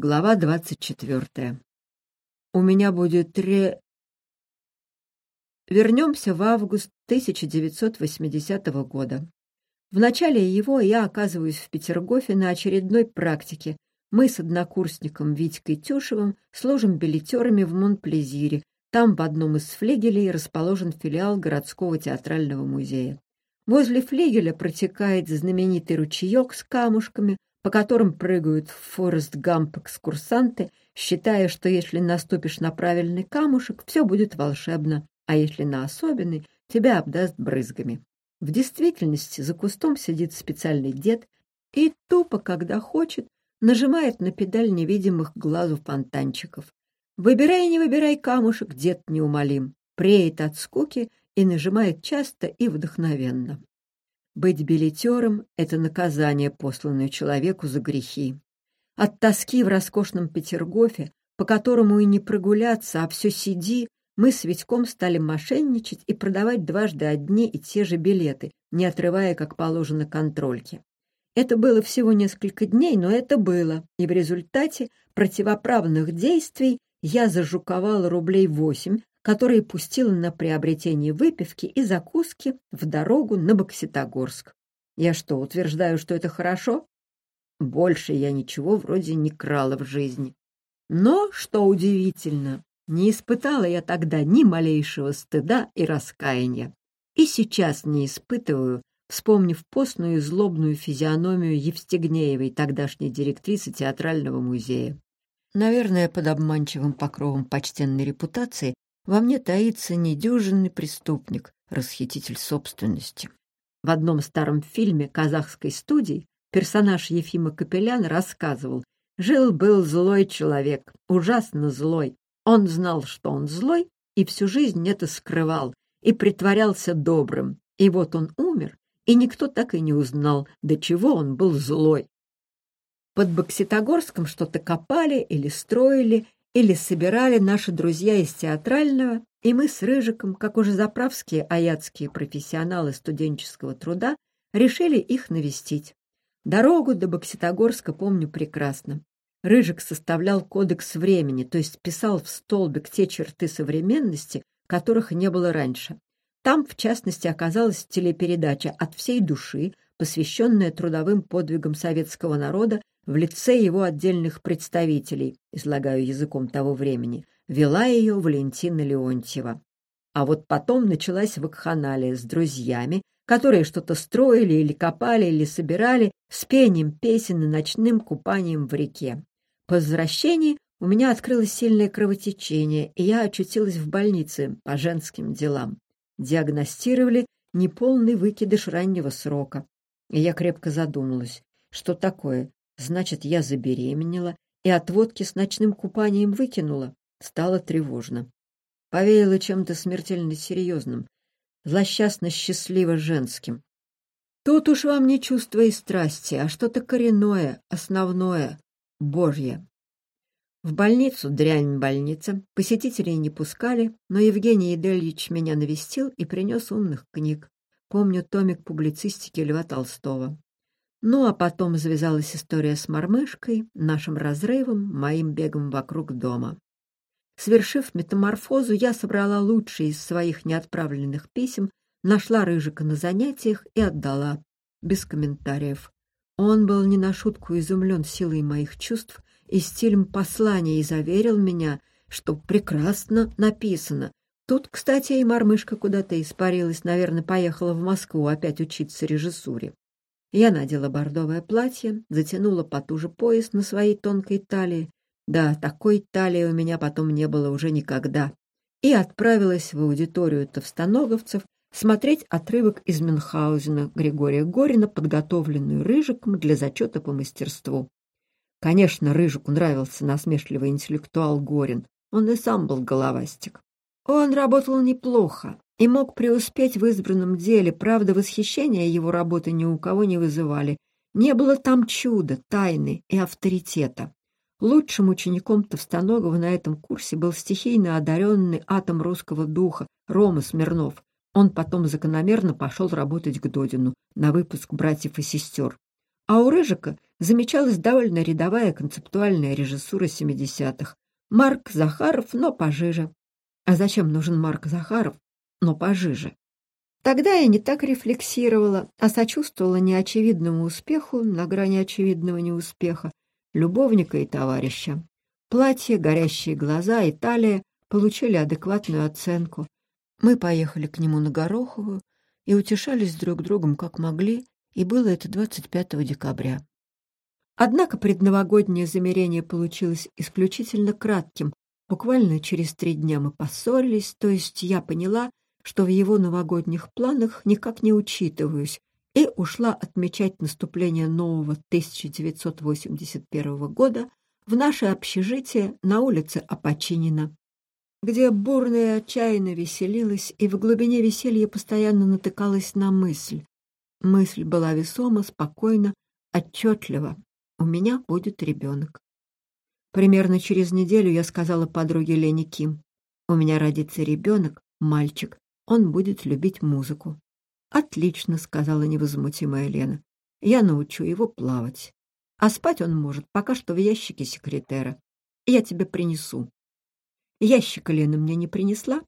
Глава двадцать четвертая. У меня будет три... Вернемся в август 1980 года. В начале его я оказываюсь в Петергофе на очередной практике. Мы с однокурсником Витькой Тюшевым служим билетерами в Монплезире. Там в одном из флигелей расположен филиал городского театрального музея. Возле флигеля протекает знаменитый ручеек с камушками, по которым прыгают в Форест Гамп экскурсанты, считая, что если наступишь на правильный камушек, все будет волшебно, а если на особенный, тебя обдаст брызгами. В действительности за кустом сидит специальный дед и тупо, когда хочет, нажимает на педаль невидимых глазу фонтанчиков. Выбирай, не выбирай камушек, дед неумолим, преет от скуки и нажимает часто и вдохновенно. Быть билетером — это наказание, посланное человеку за грехи. От тоски в роскошном Петергофе, по которому и не прогуляться, а все сиди, мы с Витьком стали мошенничать и продавать дважды одни и те же билеты, не отрывая, как положено, контрольки. Это было всего несколько дней, но это было, и в результате противоправных действий я зажуковала рублей восемь, которые пустила на приобретение выпивки и закуски в дорогу на Бокситогорск. Я что, утверждаю, что это хорошо? Больше я ничего вроде не крала в жизни. Но, что удивительно, не испытала я тогда ни малейшего стыда и раскаяния. И сейчас не испытываю, вспомнив постную и злобную физиономию Евстигнеевой, тогдашней директрисы театрального музея. Наверное, под обманчивым покровом почтенной репутации во мне таится недюжинный преступник, расхититель собственности. В одном старом фильме казахской студии персонаж Ефима Капеляна рассказывал, жил-был злой человек, ужасно злой. Он знал, что он злой, и всю жизнь это скрывал, и притворялся добрым. И вот он умер, и никто так и не узнал, до чего он был злой. Под Бокситогорском что-то копали или строили, или собирали наши друзья из театрального, и мы с Рыжиком, как уже заправские аятские профессионалы студенческого труда, решили их навестить. Дорогу до Бокситогорска помню прекрасно. Рыжик составлял кодекс времени, то есть писал в столбик те черты современности, которых не было раньше. Там, в частности, оказалась телепередача «От всей души», посвященная трудовым подвигам советского народа в лице его отдельных представителей, излагаю языком того времени, вела ее Валентина Леонтьева. А вот потом началась вакханалия с друзьями, которые что-то строили или копали или собирали с пением песен и ночным купанием в реке. По возвращении у меня открылось сильное кровотечение, и я очутилась в больнице по женским делам. Диагностировали неполный выкидыш раннего срока. И я крепко задумалась, что такое Значит, я забеременела и от водки с ночным купанием выкинула. Стало тревожно. Повеяло чем-то смертельно серьезным, злосчастно счастливо женским. Тут уж вам не чувство и страсти, а что-то коренное, основное, божье. В больницу, дрянь больница, посетителей не пускали, но Евгений Едельевич меня навестил и принес умных книг. Помню томик публицистики Льва Толстого. Ну, а потом завязалась история с мормышкой, нашим разрывом, моим бегом вокруг дома. Свершив метаморфозу, я собрала лучшие из своих неотправленных писем, нашла Рыжика на занятиях и отдала, без комментариев. Он был не на шутку изумлен силой моих чувств и стилем послания и заверил меня, что прекрасно написано. Тут, кстати, и мормышка куда-то испарилась, наверное, поехала в Москву опять учиться режиссуре. Я надела бордовое платье, затянула потуже пояс на своей тонкой талии. Да, такой талии у меня потом не было уже никогда. И отправилась в аудиторию товстоноговцев смотреть отрывок из Мюнхгаузена Григория Горина, подготовленную Рыжиком для зачета по мастерству. Конечно, Рыжику нравился насмешливый интеллектуал Горин. Он и сам был головастик. Он работал неплохо, и мог преуспеть в избранном деле, правда, восхищения его работы ни у кого не вызывали. Не было там чуда, тайны и авторитета. Лучшим учеником Товстоногова на этом курсе был стихийно одаренный атом русского духа Рома Смирнов. Он потом закономерно пошел работать к Додину на выпуск «Братьев и сестер». А у Рыжика замечалась довольно рядовая концептуальная режиссура 70-х. Марк Захаров, но пожиже. А зачем нужен Марк Захаров, но пожиже? Тогда я не так рефлексировала, а сочувствовала неочевидному успеху на грани очевидного неуспеха, любовника и товарища. Платье, горящие глаза и талия получили адекватную оценку. Мы поехали к нему на Гороховую и утешались друг другом как могли, и было это 25 декабря. Однако предновогоднее замерение получилось исключительно кратким. Буквально через три дня мы поссорились, то есть я поняла, что в его новогодних планах никак не учитываюсь, и ушла отмечать наступление нового 1981 года в наше общежитие на улице Апочинина, где бурно и отчаянно веселилась, и в глубине веселья постоянно натыкалась на мысль. Мысль была весома, спокойна, отчетлива. У меня будет ребенок. Примерно через неделю я сказала подруге Лене Ким. У меня родится ребенок, мальчик, он будет любить музыку. «Отлично», — сказала невозмутимая Лена. «Я научу его плавать. А спать он может пока что в ящике секретера. Я тебе принесу». Ящика Лена мне не принесла,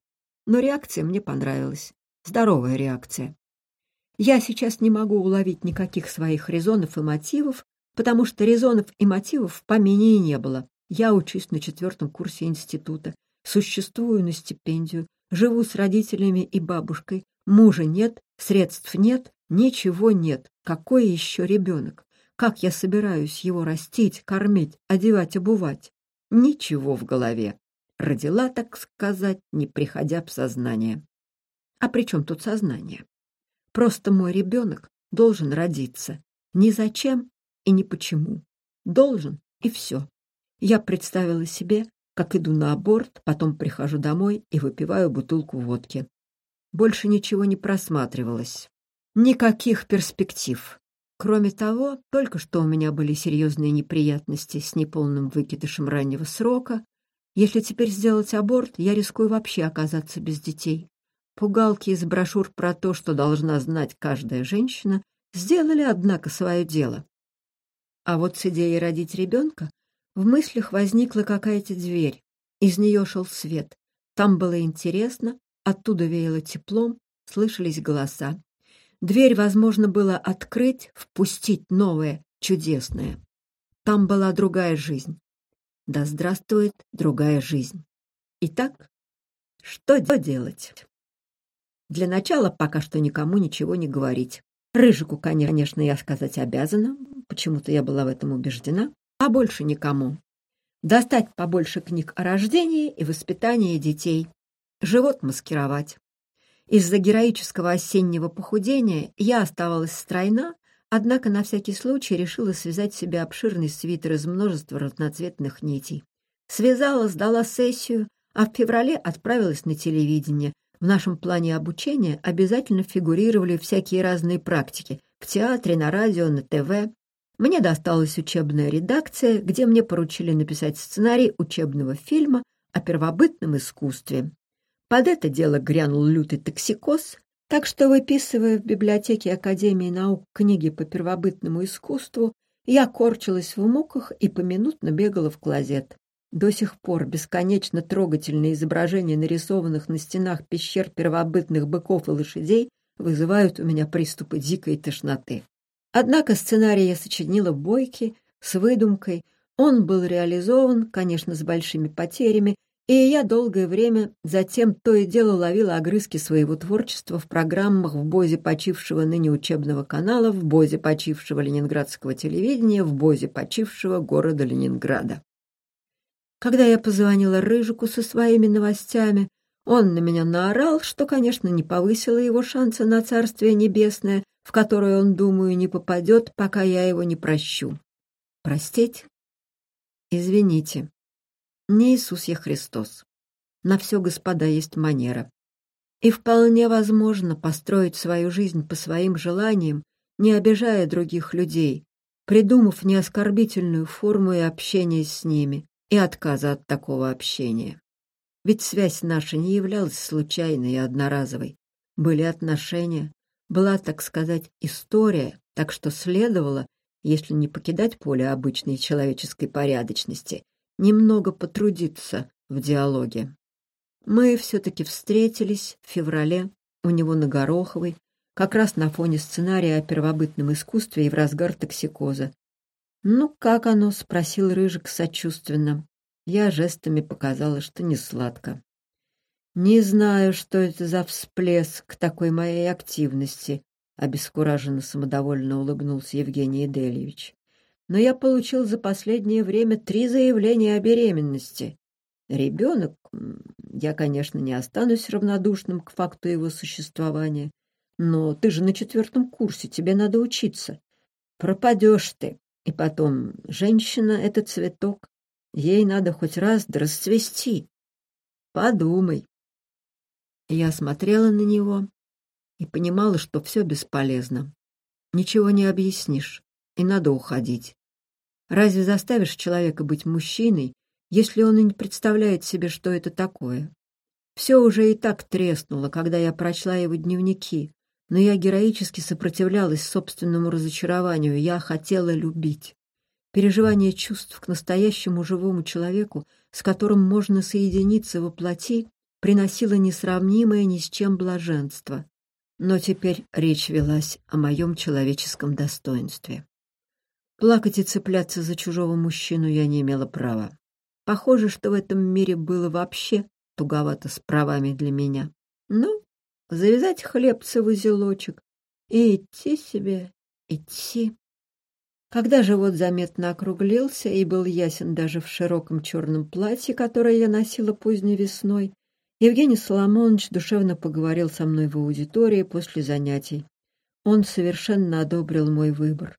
но реакция мне понравилась. Здоровая реакция. Я сейчас не могу уловить никаких своих резонов и мотивов, потому что резонов и мотивов в помине и не было. Я учусь на четвертом курсе института, существую на стипендию, Живу с родителями и бабушкой. Мужа нет, средств нет, ничего нет. Какой еще ребенок? Как я собираюсь его растить, кормить, одевать, обувать? Ничего в голове. Родила, так сказать, не приходя в сознание. А при чем тут сознание? Просто мой ребенок должен родиться. Ни зачем и ни почему. Должен, и все. Я представила себе, как иду на аборт, потом прихожу домой и выпиваю бутылку водки. Больше ничего не просматривалось. Никаких перспектив. Кроме того, только что у меня были серьезные неприятности с неполным выкидышем раннего срока. Если теперь сделать аборт, я рискую вообще оказаться без детей. Пугалки из брошюр про то, что должна знать каждая женщина, сделали, однако, свое дело. А вот с идеей родить ребенка в мыслях возникла какая-то дверь. Из нее шел свет. Там было интересно, оттуда веяло теплом, слышались голоса. Дверь возможно было открыть, впустить новое, чудесное. Там была другая жизнь. Да здравствует другая жизнь. Итак, что делать? Для начала пока что никому ничего не говорить. Рыжику, конечно, я сказать обязана, почему-то я была в этом убеждена а больше никому. Достать побольше книг о рождении и воспитании детей. Живот маскировать. Из-за героического осеннего похудения я оставалась стройна, однако на всякий случай решила связать себе обширный свитер из множества разноцветных нитей. Связала, сдала сессию, а в феврале отправилась на телевидение. В нашем плане обучения обязательно фигурировали всякие разные практики в театре, на радио, на ТВ. Мне досталась учебная редакция, где мне поручили написать сценарий учебного фильма о первобытном искусстве. Под это дело грянул лютый токсикоз, так что, выписывая в библиотеке Академии наук книги по первобытному искусству, я корчилась в муках и поминутно бегала в клозет. До сих пор бесконечно трогательные изображения нарисованных на стенах пещер первобытных быков и лошадей вызывают у меня приступы дикой тошноты. Однако сценарий я сочинила бойкий, с выдумкой. Он был реализован, конечно, с большими потерями, и я долгое время затем то и дело ловила огрызки своего творчества в программах в бозе почившего ныне учебного канала, в бозе почившего ленинградского телевидения, в бозе почившего города Ленинграда. Когда я позвонила Рыжику со своими новостями, он на меня наорал, что, конечно, не повысило его шансы на Царствие Небесное, в которую он, думаю, не попадет, пока я его не прощу. Простить? Извините. Не Иисус я Христос. На все, господа, есть манера. И вполне возможно построить свою жизнь по своим желаниям, не обижая других людей, придумав неоскорбительную форму и общения с ними, и отказа от такого общения. Ведь связь наша не являлась случайной и одноразовой. Были отношения, была, так сказать, история, так что следовало если не покидать поле обычной человеческой порядочности, немного потрудиться в диалоге. Мы все-таки встретились в феврале у него на Гороховой, как раз на фоне сценария о первобытном искусстве и в разгар токсикоза. «Ну, как оно?» — спросил Рыжик сочувственно. Я жестами показала, что не сладко. «Не знаю, что это за всплеск такой моей активности», — обескураженно самодовольно улыбнулся Евгений Эдельевич. «Но я получил за последнее время три заявления о беременности. Ребенок, я, конечно, не останусь равнодушным к факту его существования, но ты же на четвертом курсе, тебе надо учиться. Пропадешь ты. И потом, женщина — это цветок, ей надо хоть раз да расцвести. Подумай. Я смотрела на него и понимала, что все бесполезно. Ничего не объяснишь, и надо уходить. Разве заставишь человека быть мужчиной, если он и не представляет себе, что это такое? Все уже и так треснуло, когда я прочла его дневники, но я героически сопротивлялась собственному разочарованию, я хотела любить. Переживание чувств к настоящему живому человеку, с которым можно соединиться во плоти, приносило несравнимое ни с чем блаженство. Но теперь речь велась о моем человеческом достоинстве. Плакать и цепляться за чужого мужчину я не имела права. Похоже, что в этом мире было вообще туговато с правами для меня. Ну, завязать хлебцы в узелочек и идти себе, идти. Когда живот заметно округлился и был ясен даже в широком черном платье, которое я носила поздней весной, Евгений Соломонович душевно поговорил со мной в аудитории после занятий. Он совершенно одобрил мой выбор.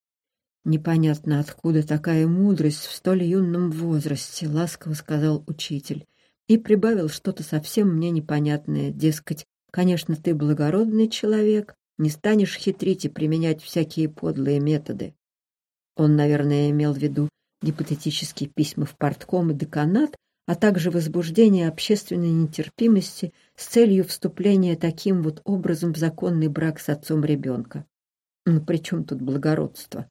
«Непонятно, откуда такая мудрость в столь юном возрасте», — ласково сказал учитель. И прибавил что-то совсем мне непонятное, дескать, конечно, ты благородный человек, не станешь хитрить и применять всякие подлые методы. Он, наверное, имел в виду гипотетические письма в партком и деканат, а также возбуждение общественной нетерпимости с целью вступления таким вот образом в законный брак с отцом ребенка. Но ну, при чем тут благородство?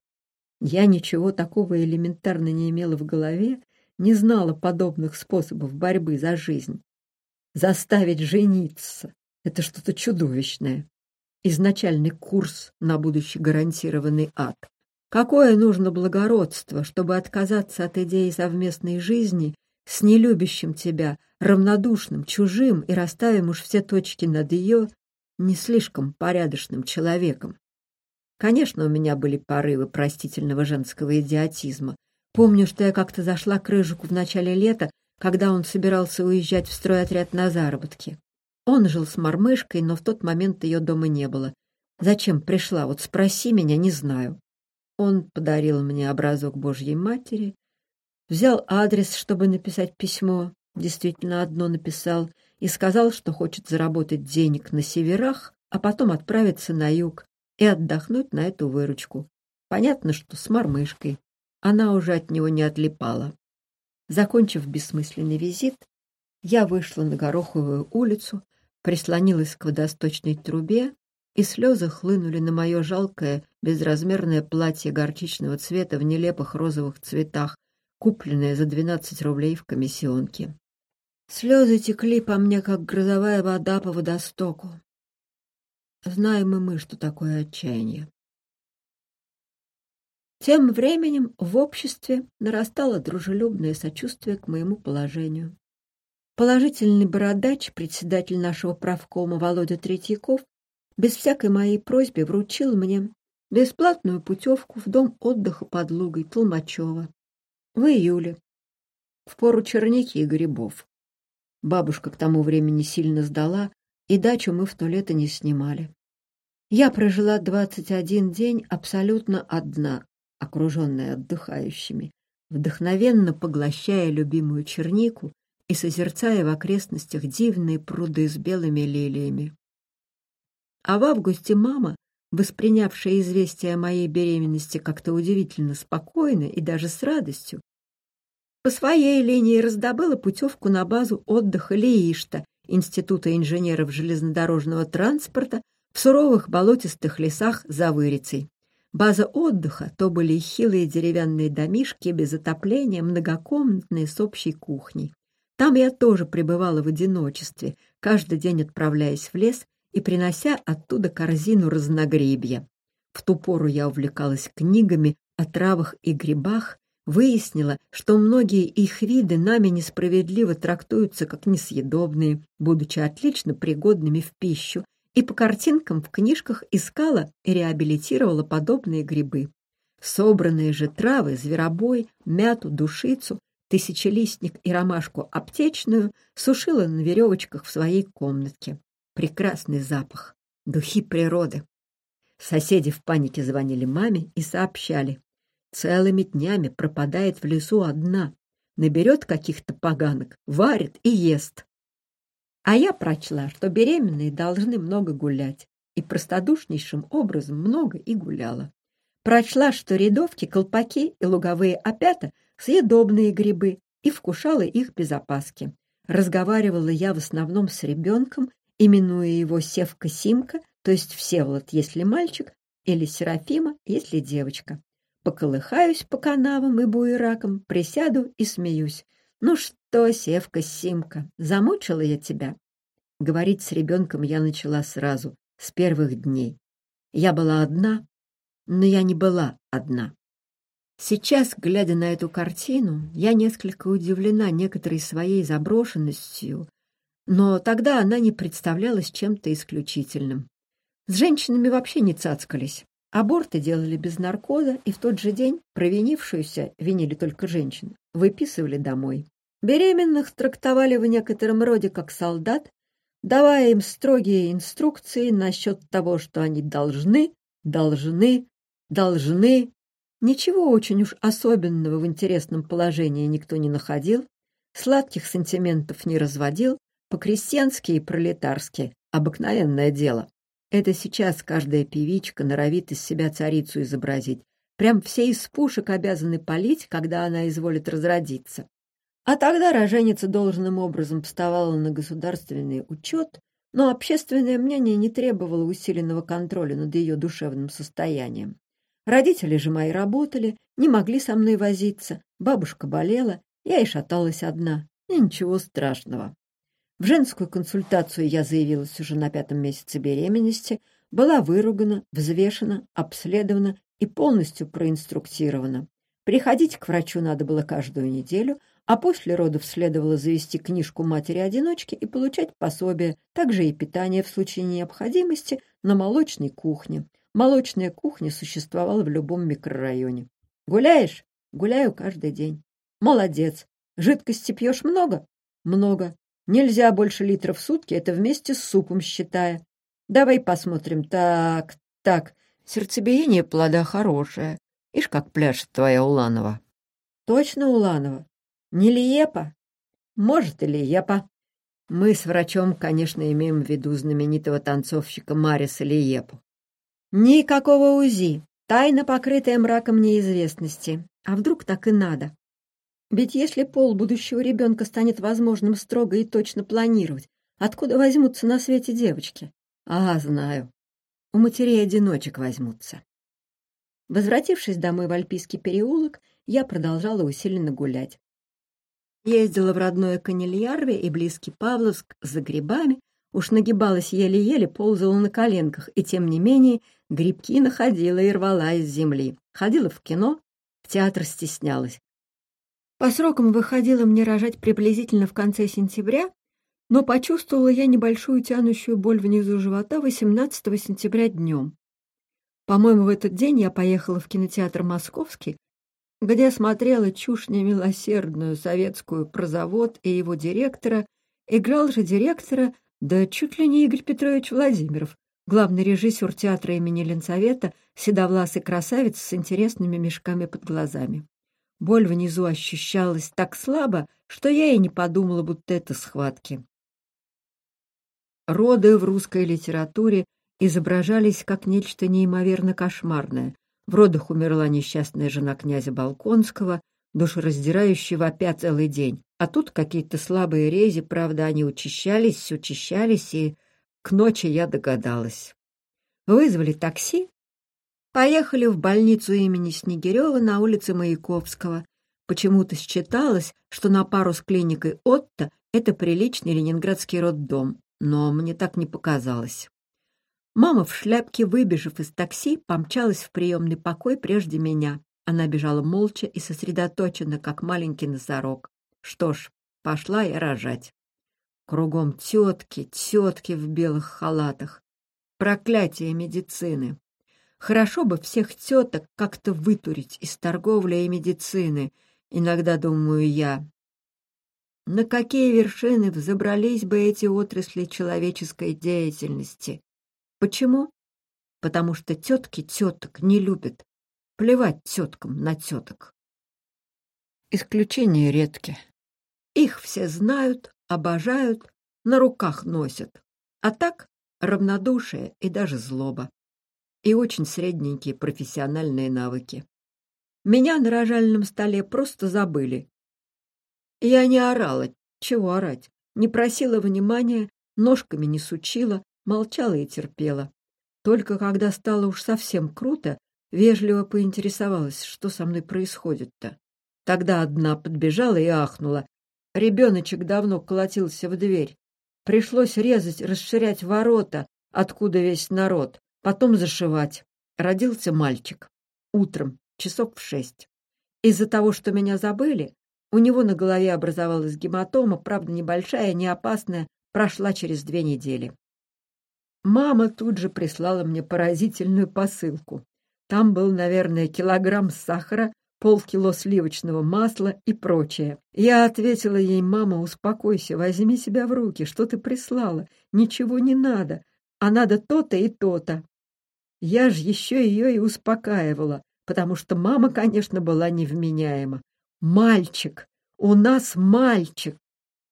Я ничего такого элементарно не имела в голове, не знала подобных способов борьбы за жизнь. Заставить жениться — это что-то чудовищное. Изначальный курс на будущий гарантированный ад. Какое нужно благородство, чтобы отказаться от идеи совместной жизни с нелюбящим тебя, равнодушным, чужим и расставим уж все точки над ее не слишком порядочным человеком. Конечно, у меня были порывы простительного женского идиотизма. Помню, что я как-то зашла к Рыжику в начале лета, когда он собирался уезжать в стройотряд на заработки. Он жил с мормышкой, но в тот момент ее дома не было. Зачем пришла? Вот спроси меня, не знаю. Он подарил мне образок Божьей Матери, взял адрес, чтобы написать письмо, действительно одно написал, и сказал, что хочет заработать денег на северах, а потом отправиться на юг и отдохнуть на эту выручку. Понятно, что с мормышкой. Она уже от него не отлипала. Закончив бессмысленный визит, я вышла на Гороховую улицу, прислонилась к водосточной трубе, и слезы хлынули на мое жалкое, безразмерное платье горчичного цвета в нелепых розовых цветах, купленное за двенадцать рублей в комиссионке. Слезы текли по мне, как грозовая вода по водостоку. Знаем и мы, что такое отчаяние. Тем временем в обществе нарастало дружелюбное сочувствие к моему положению. Положительный бородач, председатель нашего правкома Володя Третьяков, без всякой моей просьбы вручил мне бесплатную путевку в дом отдыха под Лугой Толмачева в июле, в пору черники и грибов. Бабушка к тому времени сильно сдала, и дачу мы в то лето не снимали. Я прожила двадцать один день абсолютно одна, окруженная отдыхающими, вдохновенно поглощая любимую чернику и созерцая в окрестностях дивные пруды с белыми лилиями. А в августе мама, воспринявшая известие о моей беременности как-то удивительно спокойно и даже с радостью, по своей линии раздобыла путевку на базу отдыха Леишта, Института инженеров железнодорожного транспорта в суровых болотистых лесах за Вырицей. База отдыха то были хилые деревянные домишки без отопления, многокомнатные с общей кухней. Там я тоже пребывала в одиночестве, каждый день отправляясь в лес и принося оттуда корзину разногребья. В ту пору я увлекалась книгами о травах и грибах, выяснила, что многие их виды нами несправедливо трактуются как несъедобные, будучи отлично пригодными в пищу, и по картинкам в книжках искала и реабилитировала подобные грибы. Собранные же травы, зверобой, мяту, душицу, тысячелистник и ромашку аптечную сушила на веревочках в своей комнатке. Прекрасный запах, духи природы. Соседи в панике звонили маме и сообщали. Целыми днями пропадает в лесу одна, наберет каких-то поганок, варит и ест. А я прочла, что беременные должны много гулять, и простодушнейшим образом много и гуляла. Прочла, что рядовки, колпаки и луговые опята — съедобные грибы, и вкушала их без опаски. Разговаривала я в основном с ребенком, именуя его Севка-Симка, то есть Всеволод, если мальчик, или Серафима, если девочка. Поколыхаюсь по канавам и буеракам, присяду и смеюсь. «Ну что, Севка-Симка, замучила я тебя?» Говорить с ребенком я начала сразу, с первых дней. Я была одна, но я не была одна. Сейчас, глядя на эту картину, я несколько удивлена некоторой своей заброшенностью, но тогда она не представлялась чем-то исключительным. С женщинами вообще не цацкались. Аборты делали без наркоза, и в тот же день провинившуюся, винили только женщин, выписывали домой. Беременных трактовали в некотором роде как солдат, давая им строгие инструкции насчет того, что они должны, должны, должны. Ничего очень уж особенного в интересном положении никто не находил, сладких сантиментов не разводил, по-крестьянски и пролетарски, обыкновенное дело. Это сейчас каждая певичка норовит из себя царицу изобразить. Прям все из пушек обязаны палить, когда она изволит разродиться. А тогда роженица должным образом вставала на государственный учет, но общественное мнение не требовало усиленного контроля над ее душевным состоянием. Родители же мои работали, не могли со мной возиться, бабушка болела, я и шаталась одна, и ничего страшного. В женскую консультацию я заявилась уже на пятом месяце беременности, была выругана, взвешена, обследована и полностью проинструктирована. Приходить к врачу надо было каждую неделю, а после родов следовало завести книжку матери-одиночки и получать пособие, также и питание в случае необходимости на молочной кухне. Молочная кухня существовала в любом микрорайоне. Гуляешь? Гуляю каждый день. Молодец. Жидкости пьешь много? Много. Нельзя больше литров в сутки, это вместе с супом считая. Давай посмотрим. Так, так. Сердцебиение плода хорошее. Ишь, как пляшет твоя Уланова. Точно Уланова? Не Лиепа? Может, и Лиепа. Мы с врачом, конечно, имеем в виду знаменитого танцовщика Мариса Лиепу. Никакого УЗИ, тайна, покрытая мраком неизвестности. А вдруг так и надо? Ведь если пол будущего ребенка станет возможным строго и точно планировать, откуда возьмутся на свете девочки? А, знаю. У матерей-одиночек возьмутся. Возвратившись домой в Альпийский переулок, я продолжала усиленно гулять. Ездила в родное Канильярве и близкий Павловск за грибами, уж нагибалась еле-еле, ползала на коленках, и тем не менее грибки находила и рвала из земли. Ходила в кино, в театр стеснялась. По срокам выходило мне рожать приблизительно в конце сентября, но почувствовала я небольшую тянущую боль внизу живота 18 сентября днем. По-моему, в этот день я поехала в кинотеатр «Московский», где смотрела чушь немилосердную советскую про завод и его директора, играл же директора, да чуть ли не Игорь Петрович Владимиров, главный режиссер театра имени Ленсовета, седовласый красавец с интересными мешками под глазами. Боль внизу ощущалась так слабо, что я и не подумала, будто это схватки. Роды в русской литературе изображались как нечто неимоверно кошмарное. В родах умерла несчастная жена князя Балконского, душераздирающая вопя целый день. А тут какие-то слабые рези, правда, они учащались, учащались, и к ночи я догадалась. Вызвали такси, Поехали в больницу имени Снегирева на улице Маяковского. Почему-то считалось, что на пару с клиникой Отто это приличный ленинградский роддом, но мне так не показалось. Мама в шляпке, выбежав из такси, помчалась в приемный покой прежде меня. Она бежала молча и сосредоточенно, как маленький носорог. Что ж, пошла я рожать. Кругом тетки, тетки в белых халатах. Проклятие медицины. Хорошо бы всех теток как-то вытурить из торговли и медицины, иногда думаю я. На какие вершины взобрались бы эти отрасли человеческой деятельности? Почему? Потому что тетки теток не любят. Плевать теткам на теток. Исключения редки. Их все знают, обожают, на руках носят. А так равнодушие и даже злоба. И очень средненькие профессиональные навыки. Меня на рожальном столе просто забыли. Я не орала, чего орать, не просила внимания, ножками не сучила, молчала и терпела. Только когда стало уж совсем круто, вежливо поинтересовалась, что со мной происходит-то. Тогда одна подбежала и ахнула. Ребеночек давно колотился в дверь. Пришлось резать, расширять ворота, откуда весь народ, потом зашивать. Родился мальчик. Утром, часов в шесть. Из-за того, что меня забыли, у него на голове образовалась гематома, правда, небольшая, не опасная, прошла через две недели. Мама тут же прислала мне поразительную посылку. Там был, наверное, килограмм сахара, полкило сливочного масла и прочее. Я ответила ей, мама, успокойся, возьми себя в руки, что ты прислала? Ничего не надо, а надо то-то и то-то. Я же еще ее и успокаивала, потому что мама, конечно, была невменяема. «Мальчик! У нас мальчик!»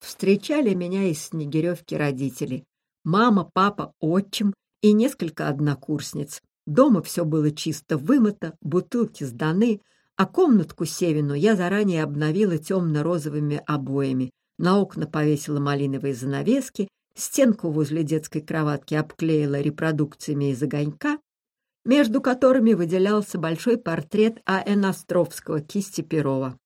Встречали меня из Снегиревки родители мама, папа, отчим и несколько однокурсниц. Дома все было чисто вымыто, бутылки сданы, а комнатку Севину я заранее обновила темно-розовыми обоями, на окна повесила малиновые занавески, стенку возле детской кроватки обклеила репродукциями из огонька, между которыми выделялся большой портрет А.Н. Островского кисти Перова.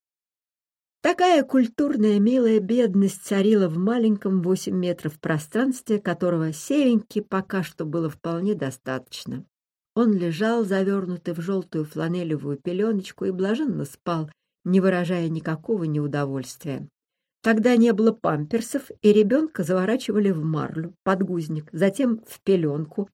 Такая культурная милая бедность царила в маленьком восемь метров пространстве, которого Севеньке пока что было вполне достаточно. Он лежал, завернутый в желтую фланелевую пеленочку, и блаженно спал, не выражая никакого неудовольствия. Тогда не было памперсов, и ребенка заворачивали в марлю, подгузник, затем в пеленку.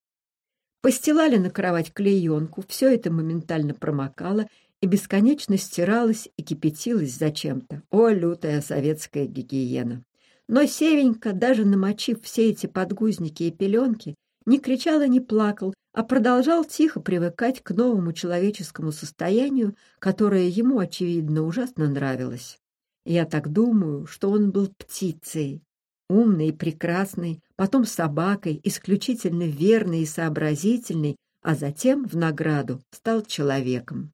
Постилали на кровать клеенку, все это моментально промокало, и бесконечно стиралась и кипятилась зачем-то. О, лютая советская гигиена! Но Севенька, даже намочив все эти подгузники и пеленки, не кричал и не плакал, а продолжал тихо привыкать к новому человеческому состоянию, которое ему, очевидно, ужасно нравилось. Я так думаю, что он был птицей, умной и прекрасной, потом собакой, исключительно верной и сообразительной, а затем, в награду, стал человеком.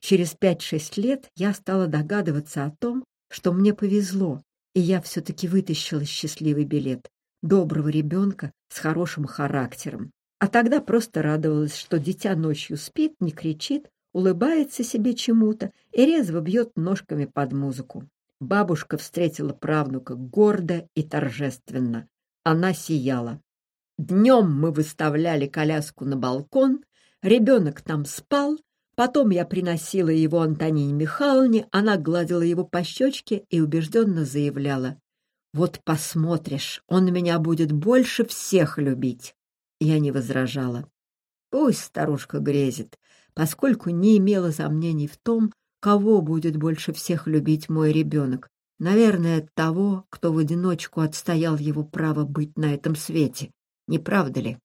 Через пять-шесть лет я стала догадываться о том, что мне повезло, и я все-таки вытащила счастливый билет. Доброго ребенка с хорошим характером. А тогда просто радовалась, что дитя ночью спит, не кричит, улыбается себе чему-то и резво бьет ножками под музыку. Бабушка встретила правнука гордо и торжественно. Она сияла. Днем мы выставляли коляску на балкон, ребенок там спал, Потом я приносила его Антонине Михайловне, она гладила его по щечке и убежденно заявляла. «Вот посмотришь, он меня будет больше всех любить». Я не возражала. Пусть старушка грезит, поскольку не имела сомнений в том, кого будет больше всех любить мой ребенок. Наверное, того, кто в одиночку отстоял его право быть на этом свете. Не правда ли?